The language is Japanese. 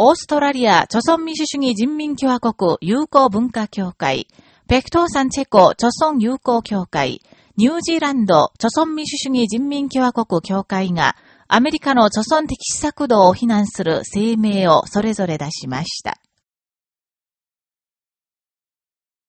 オーストラリア、著存民主主義人民共和国友好文化協会、ペクトーサンチェコ、著存友好協会、ニュージーランド、著存民主主義人民共和国協会が、アメリカの著存的施策動を非難する声明をそれぞれ出しました。